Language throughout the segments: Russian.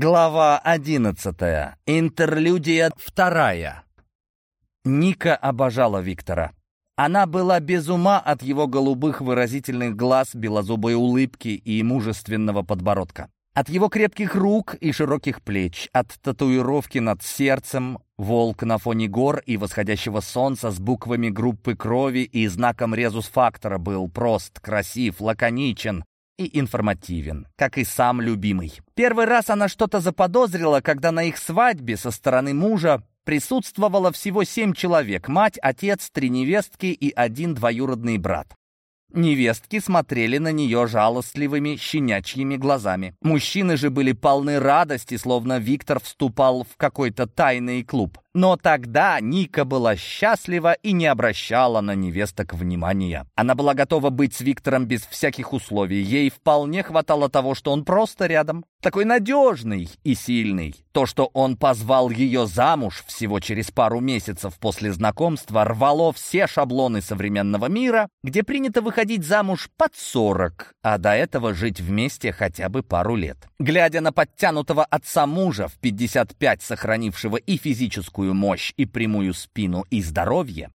Глава одиннадцатая. Интерлюдия вторая. Ника обожала Виктора. Она была без ума от его голубых выразительных глаз, белозубой улыбки и мужественного подбородка. От его крепких рук и широких плеч, от татуировки над сердцем, волк на фоне гор и восходящего солнца с буквами группы крови и знаком резус-фактора был прост, красив, лаконичен, и информативен, как и сам любимый. Первый раз она что-то заподозрила, когда на их свадьбе со стороны мужа присутствовало всего семь человек – мать, отец, три невестки и один двоюродный брат. Невестки смотрели на нее жалостливыми щенячьими глазами. Мужчины же были полны радости, словно Виктор вступал в какой-то тайный клуб. Но тогда Ника была счастлива и не обращала на невесток внимания. Она была готова быть с Виктором без всяких условий. Ей вполне хватало того, что он просто рядом. Такой надежный и сильный. То, что он позвал ее замуж всего через пару месяцев после знакомства, рвало все шаблоны современного мира, где принято выходить замуж под 40, а до этого жить вместе хотя бы пару лет. Глядя на подтянутого отца мужа в 55, сохранившего и физическую мощь и прямую спину и здоровье,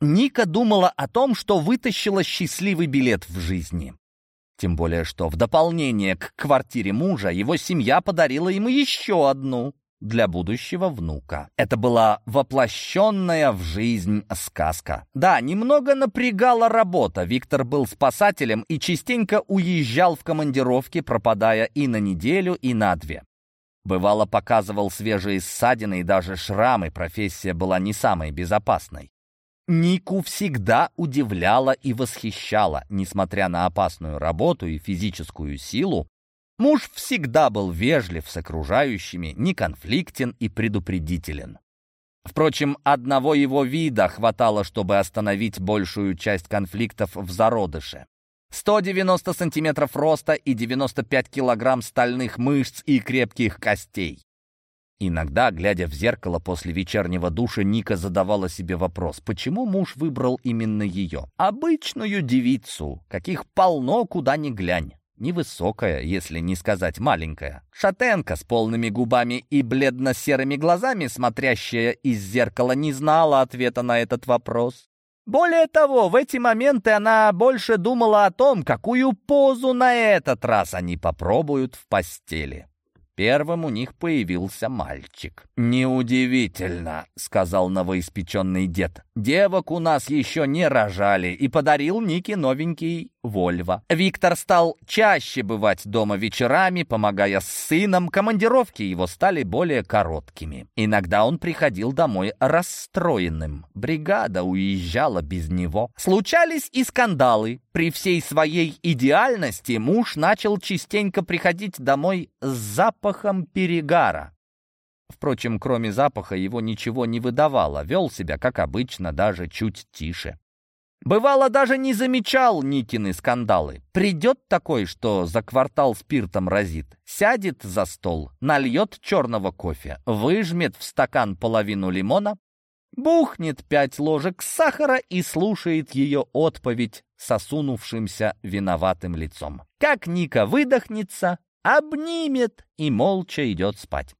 Ника думала о том, что вытащила счастливый билет в жизни. Тем более, что в дополнение к квартире мужа его семья подарила ему еще одну для будущего внука. Это была воплощенная в жизнь сказка. Да, немного напрягала работа. Виктор был спасателем и частенько уезжал в командировки, пропадая и на неделю, и на две. Бывало, показывал свежие ссадины и даже шрамы, профессия была не самой безопасной. Нику всегда удивляла и восхищала, несмотря на опасную работу и физическую силу, муж всегда был вежлив с окружающими, неконфликтен и предупредителен. Впрочем, одного его вида хватало, чтобы остановить большую часть конфликтов в зародыше. 190 сантиметров роста и 95 килограмм стальных мышц и крепких костей. Иногда, глядя в зеркало после вечернего душа, Ника задавала себе вопрос, почему муж выбрал именно ее? Обычную девицу, каких полно куда ни глянь. Невысокая, если не сказать маленькая. Шатенка с полными губами и бледно-серыми глазами, смотрящая из зеркала, не знала ответа на этот вопрос. Более того, в эти моменты она больше думала о том, какую позу на этот раз они попробуют в постели. Первым у них появился мальчик. «Неудивительно», — сказал новоиспеченный дед. «Девок у нас еще не рожали» и подарил Нике новенький Вольво. Виктор стал чаще бывать дома вечерами, помогая с сыном. Командировки его стали более короткими. Иногда он приходил домой расстроенным. Бригада уезжала без него. Случались и скандалы. При всей своей идеальности муж начал частенько приходить домой с запахом перегара. Впрочем, кроме запаха его ничего не выдавало, вел себя, как обычно, даже чуть тише. Бывало, даже не замечал Никины скандалы. Придет такой, что за квартал спиртом разит, сядет за стол, нальет черного кофе, выжмет в стакан половину лимона, бухнет пять ложек сахара и слушает ее отповедь сосунувшимся виноватым лицом. Как Ника выдохнется, обнимет и молча идет спать.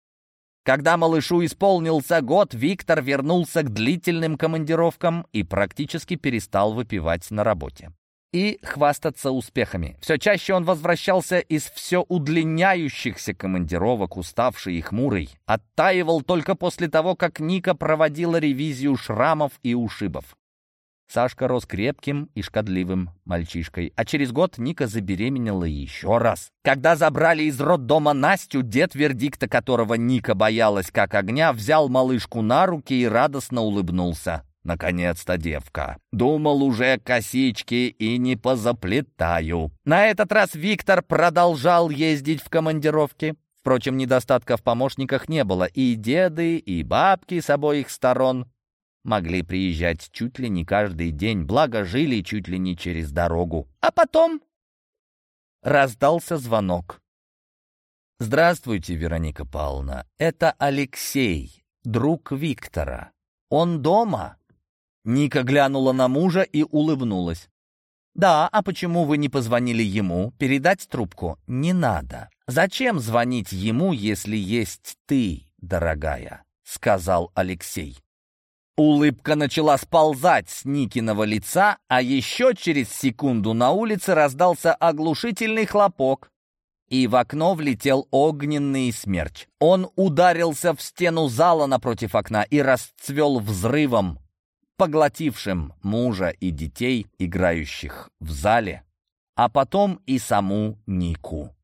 Когда малышу исполнился год, Виктор вернулся к длительным командировкам и практически перестал выпивать на работе. И хвастаться успехами. Все чаще он возвращался из все удлиняющихся командировок, уставший и хмурый. Оттаивал только после того, как Ника проводила ревизию шрамов и ушибов. Сашка рос крепким и шкодливым мальчишкой, а через год Ника забеременела еще раз. Когда забрали из роддома Настю, дед, вердикта которого Ника боялась как огня, взял малышку на руки и радостно улыбнулся. Наконец-то девка. Думал уже косички и не позаплетаю. На этот раз Виктор продолжал ездить в командировки. Впрочем, недостатка в помощниках не было. И деды, и бабки с обоих сторон могли приезжать чуть ли не каждый день, благо жили чуть ли не через дорогу. А потом раздался звонок. «Здравствуйте, Вероника Павловна. Это Алексей, друг Виктора. Он дома?» Ника глянула на мужа и улыбнулась. «Да, а почему вы не позвонили ему? Передать трубку? Не надо. Зачем звонить ему, если есть ты, дорогая?» — сказал Алексей. Улыбка начала сползать с Никиного лица, а еще через секунду на улице раздался оглушительный хлопок, и в окно влетел огненный смерч. Он ударился в стену зала напротив окна и расцвел взрывом, поглотившим мужа и детей, играющих в зале, а потом и саму Нику.